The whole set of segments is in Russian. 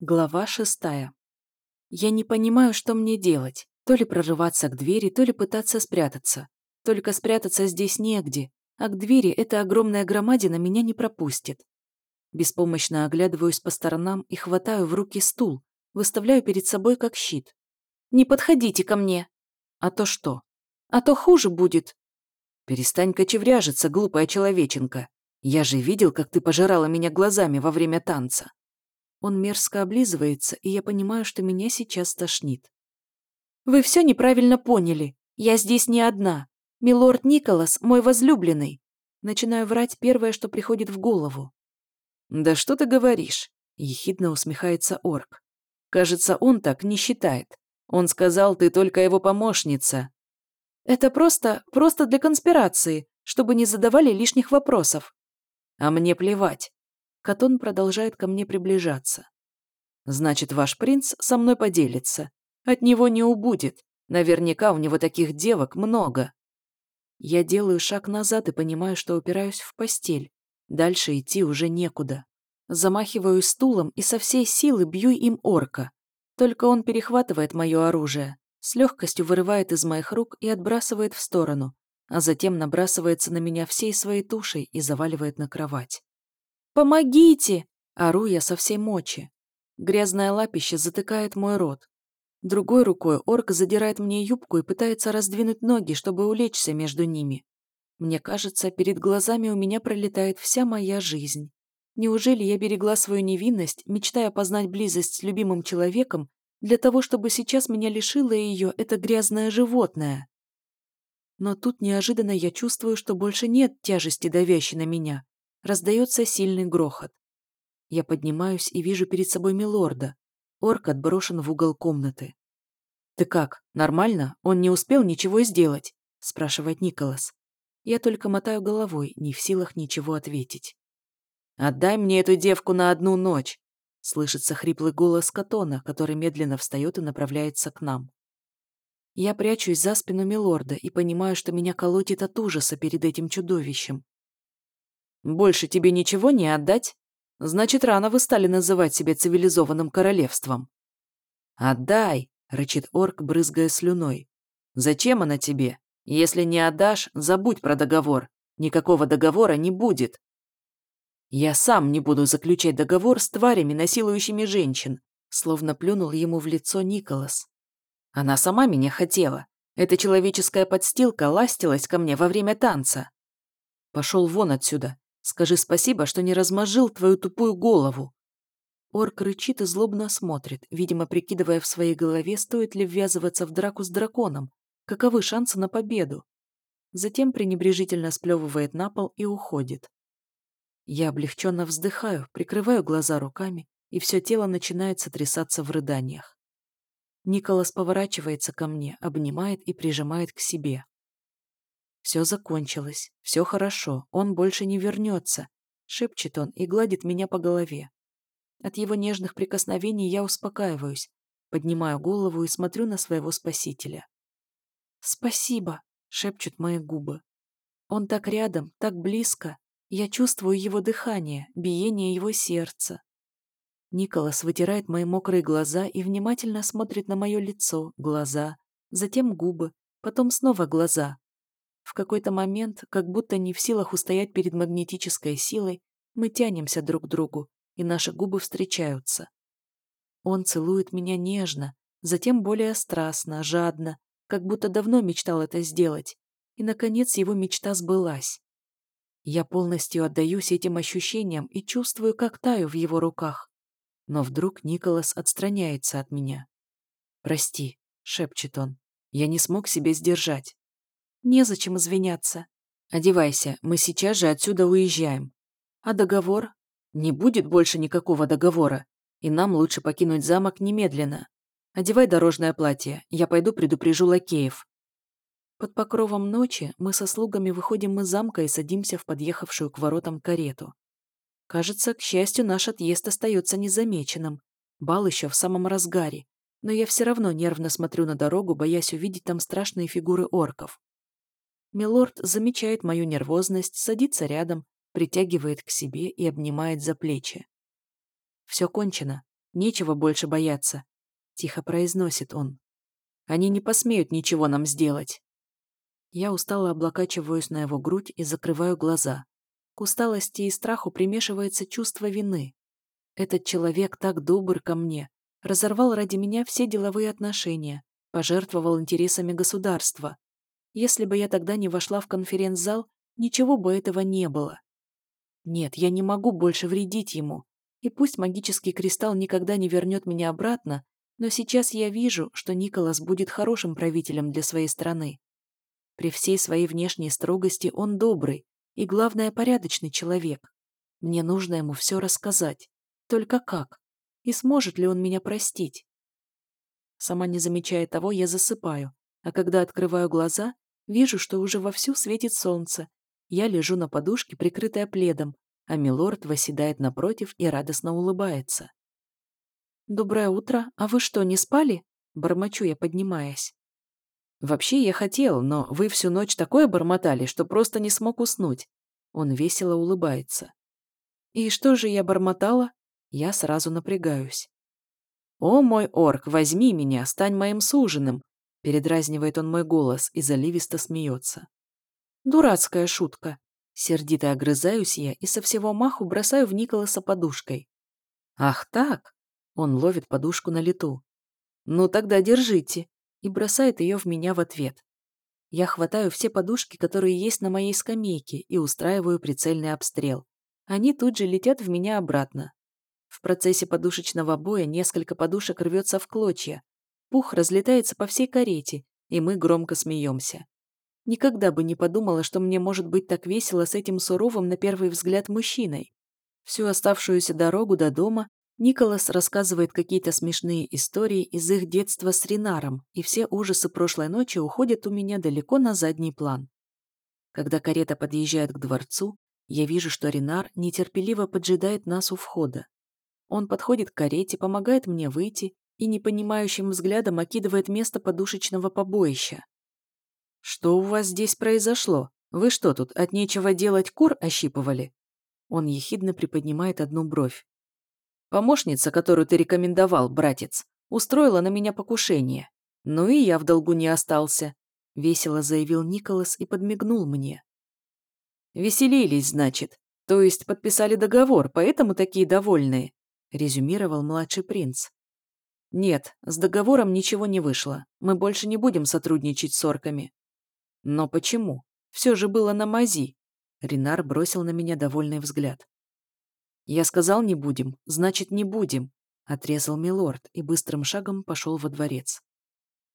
Глава шестая. Я не понимаю, что мне делать. То ли прорываться к двери, то ли пытаться спрятаться. Только спрятаться здесь негде, а к двери эта огромная громадина меня не пропустит. Беспомощно оглядываюсь по сторонам и хватаю в руки стул, выставляю перед собой как щит. «Не подходите ко мне!» «А то что?» «А то хуже будет!» «Перестань кочевряжиться, глупая человеченка. Я же видел, как ты пожирала меня глазами во время танца». Он мерзко облизывается, и я понимаю, что меня сейчас тошнит. «Вы все неправильно поняли. Я здесь не одна. Милорд Николас – мой возлюбленный». Начинаю врать первое, что приходит в голову. «Да что ты говоришь?» – ехидно усмехается орк. «Кажется, он так не считает. Он сказал, ты только его помощница». «Это просто, просто для конспирации, чтобы не задавали лишних вопросов». «А мне плевать. Катон продолжает ко мне приближаться. «Значит, ваш принц со мной поделится. От него не убудет. Наверняка у него таких девок много». Я делаю шаг назад и понимаю, что упираюсь в постель. Дальше идти уже некуда. Замахиваю стулом и со всей силы бью им орка. Только он перехватывает мое оружие, с легкостью вырывает из моих рук и отбрасывает в сторону, а затем набрасывается на меня всей своей тушей и заваливает на кровать. «Помогите!» – ору я со всей мочи. Грязное лапище затыкает мой рот. Другой рукой орк задирает мне юбку и пытается раздвинуть ноги, чтобы улечься между ними. Мне кажется, перед глазами у меня пролетает вся моя жизнь. Неужели я берегла свою невинность, мечтая познать близость с любимым человеком, для того, чтобы сейчас меня лишило ее это грязное животное? Но тут неожиданно я чувствую, что больше нет тяжести, давящей на меня. Раздается сильный грохот. Я поднимаюсь и вижу перед собой милорда. Орк отброшен в угол комнаты. «Ты как, нормально? Он не успел ничего сделать?» спрашивает Николас. Я только мотаю головой, не в силах ничего ответить. «Отдай мне эту девку на одну ночь!» Слышится хриплый голос Катона, который медленно встает и направляется к нам. Я прячусь за спину Милорда и понимаю, что меня колотит от ужаса перед этим чудовищем. Больше тебе ничего не отдать? Значит, рано вы стали называть себя цивилизованным королевством. Отдай, рычит орк, брызгая слюной. Зачем она тебе? Если не отдашь, забудь про договор. Никакого договора не будет. Я сам не буду заключать договор с тварями, насилующими женщин, словно плюнул ему в лицо Николас. Она сама меня хотела. Эта человеческая подстилка ластилась ко мне во время танца. Пошел вон отсюда. Скажи спасибо, что не размозжил твою тупую голову». Орк рычит и злобно смотрит, видимо, прикидывая в своей голове, стоит ли ввязываться в драку с драконом, каковы шансы на победу. Затем пренебрежительно сплевывает на пол и уходит. Я облегченно вздыхаю, прикрываю глаза руками, и все тело начинает сотрясаться в рыданиях. Николас поворачивается ко мне, обнимает и прижимает к себе. Все закончилось, все хорошо, он больше не вернется, шепчет он и гладит меня по голове. От его нежных прикосновений я успокаиваюсь, поднимаю голову и смотрю на своего спасителя. «Спасибо», — шепчут мои губы. Он так рядом, так близко. Я чувствую его дыхание, биение его сердца. Николас вытирает мои мокрые глаза и внимательно смотрит на мое лицо, глаза, затем губы, потом снова глаза. В какой-то момент, как будто не в силах устоять перед магнетической силой, мы тянемся друг к другу, и наши губы встречаются. Он целует меня нежно, затем более страстно, жадно, как будто давно мечтал это сделать, и, наконец, его мечта сбылась. Я полностью отдаюсь этим ощущениям и чувствую, как таю в его руках. Но вдруг Николас отстраняется от меня. «Прости», — шепчет он, — «я не смог себя сдержать. Незачем извиняться. Одевайся, мы сейчас же отсюда уезжаем. А договор? Не будет больше никакого договора. И нам лучше покинуть замок немедленно. Одевай дорожное платье, я пойду предупрежу лакеев. Под покровом ночи мы со слугами выходим из замка и садимся в подъехавшую к воротам карету. Кажется, к счастью, наш отъезд остается незамеченным. Бал еще в самом разгаре. Но я все равно нервно смотрю на дорогу, боясь увидеть там страшные фигуры орков. Милорд замечает мою нервозность, садится рядом, притягивает к себе и обнимает за плечи. «Все кончено», — Нечего больше бояться», — тихо произносит он. «Они не посмеют ничего нам сделать». Я устало облокачиваюсь на его грудь и закрываю глаза. К усталости и страху примешивается чувство вины. Этот человек так добр ко мне, разорвал ради меня все деловые отношения, пожертвовал интересами государства. Если бы я тогда не вошла в конференц-зал, ничего бы этого не было. Нет, я не могу больше вредить ему. И пусть магический кристалл никогда не вернет меня обратно, но сейчас я вижу, что Николас будет хорошим правителем для своей страны. При всей своей внешней строгости он добрый и, главное, порядочный человек. Мне нужно ему все рассказать. Только как? И сможет ли он меня простить? Сама не замечая того, я засыпаю, а когда открываю глаза, вижу, что уже вовсю светит солнце. Я лежу на подушке, прикрытая пледом, а милорд восседает напротив и радостно улыбается. «Доброе утро. А вы что, не спали?» Бормочу я, поднимаясь. «Вообще я хотел, но вы всю ночь такое бормотали, что просто не смог уснуть». Он весело улыбается. «И что же я бормотала?» Я сразу напрягаюсь. «О, мой орк, возьми меня, стань моим суженым!» Передразнивает он мой голос и заливисто смеется. Дурацкая шутка. Сердито огрызаюсь я и со всего маху бросаю в Николаса подушкой. «Ах так!» Он ловит подушку на лету. «Ну тогда держите!» и бросает ее в меня в ответ. Я хватаю все подушки, которые есть на моей скамейке, и устраиваю прицельный обстрел. Они тут же летят в меня обратно. В процессе подушечного боя несколько подушек рвется в клочья. Пух разлетается по всей карете, и мы громко смеемся. Никогда бы не подумала, что мне может быть так весело с этим суровым на первый взгляд мужчиной. Всю оставшуюся дорогу до дома Николас рассказывает какие-то смешные истории из их детства с Ринаром, и все ужасы прошлой ночи уходят у меня далеко на задний план. Когда карета подъезжает к дворцу, я вижу, что Ринар нетерпеливо поджидает нас у входа. Он подходит к карете, помогает мне выйти и непонимающим взглядом окидывает место подушечного побоища. «Что у вас здесь произошло? Вы что тут, от нечего делать кур ощипывали?» Он ехидно приподнимает одну бровь. Помощница, которую ты рекомендовал, братец, устроила на меня покушение. Ну и я в долгу не остался», — весело заявил Николас и подмигнул мне. «Веселились, значит. То есть подписали договор, поэтому такие довольные», — резюмировал младший принц. «Нет, с договором ничего не вышло. Мы больше не будем сотрудничать с орками». «Но почему? Все же было на мази». Ренар бросил на меня довольный взгляд. «Я сказал, не будем, значит, не будем», — отрезал милорд и быстрым шагом пошел во дворец.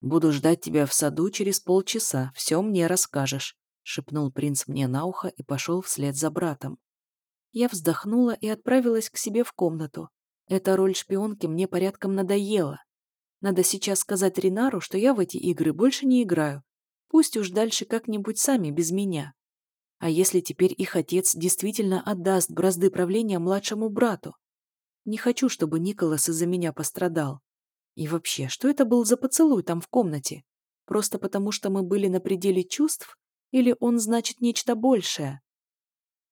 «Буду ждать тебя в саду через полчаса, все мне расскажешь», — шепнул принц мне на ухо и пошел вслед за братом. Я вздохнула и отправилась к себе в комнату. Эта роль шпионки мне порядком надоела. Надо сейчас сказать Ринару, что я в эти игры больше не играю. Пусть уж дальше как-нибудь сами без меня. А если теперь их отец действительно отдаст бразды правления младшему брату? Не хочу, чтобы Николас из-за меня пострадал. И вообще, что это был за поцелуй там в комнате? Просто потому, что мы были на пределе чувств? Или он значит нечто большее?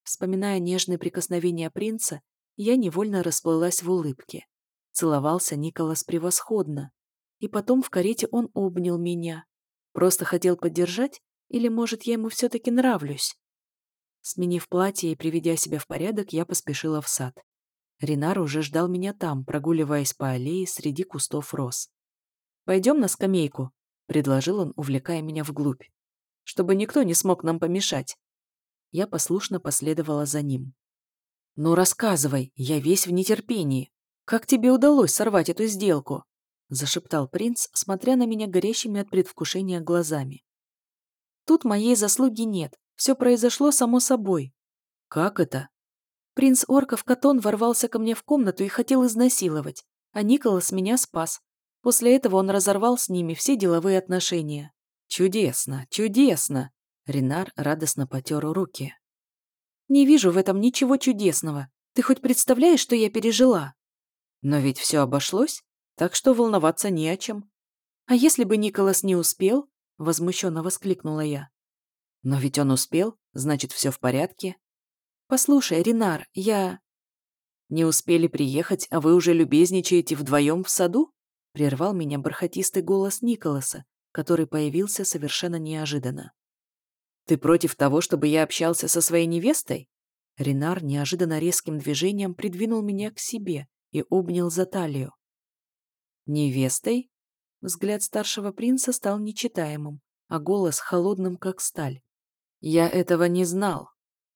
Вспоминая нежные прикосновения принца, я невольно расплылась в улыбке. Целовался Николас превосходно. И потом в карете он обнял меня. Просто хотел поддержать? Или, может, я ему все-таки нравлюсь? Сменив платье и приведя себя в порядок, я поспешила в сад. Ренар уже ждал меня там, прогуливаясь по аллее среди кустов роз. «Пойдем на скамейку», — предложил он, увлекая меня вглубь, «чтобы никто не смог нам помешать». Я послушно последовала за ним. «Ну рассказывай, я весь в нетерпении. Как тебе удалось сорвать эту сделку?» — зашептал принц, смотря на меня горящими от предвкушения глазами. «Тут моей заслуги нет. Все произошло само собой. Как это? Принц Орков Катон ворвался ко мне в комнату и хотел изнасиловать, а Николас меня спас. После этого он разорвал с ними все деловые отношения. Чудесно, чудесно! Ренар радостно потер руки. Не вижу в этом ничего чудесного. Ты хоть представляешь, что я пережила? Но ведь все обошлось, так что волноваться не о чем. А если бы Николас не успел? Возмущенно воскликнула я. Но ведь он успел, значит, все в порядке. Послушай, Ренар, я... «Не успели приехать, а вы уже любезничаете вдвоем в саду?» Прервал меня бархатистый голос Николаса, который появился совершенно неожиданно. «Ты против того, чтобы я общался со своей невестой?» Ренар неожиданно резким движением придвинул меня к себе и обнял за талию. «Невестой?» Взгляд старшего принца стал нечитаемым, а голос холодным, как сталь. «Я этого не знал.